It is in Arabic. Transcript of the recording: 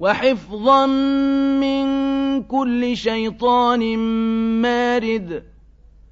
وحفظا من كل شيطان مارد.